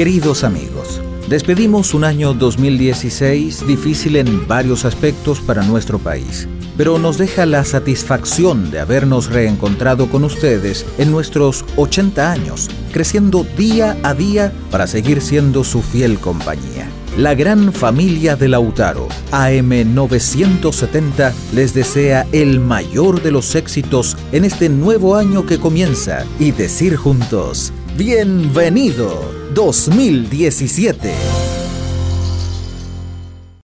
Queridos amigos, despedimos un año 2016 difícil en varios aspectos para nuestro país, pero nos deja la satisfacción de habernos reencontrado con ustedes en nuestros 80 años, creciendo día a día para seguir siendo su fiel compañía. La gran familia de Lautaro, AM970, les desea el mayor de los éxitos en este nuevo año que comienza y decir juntos, bienvenido 2017.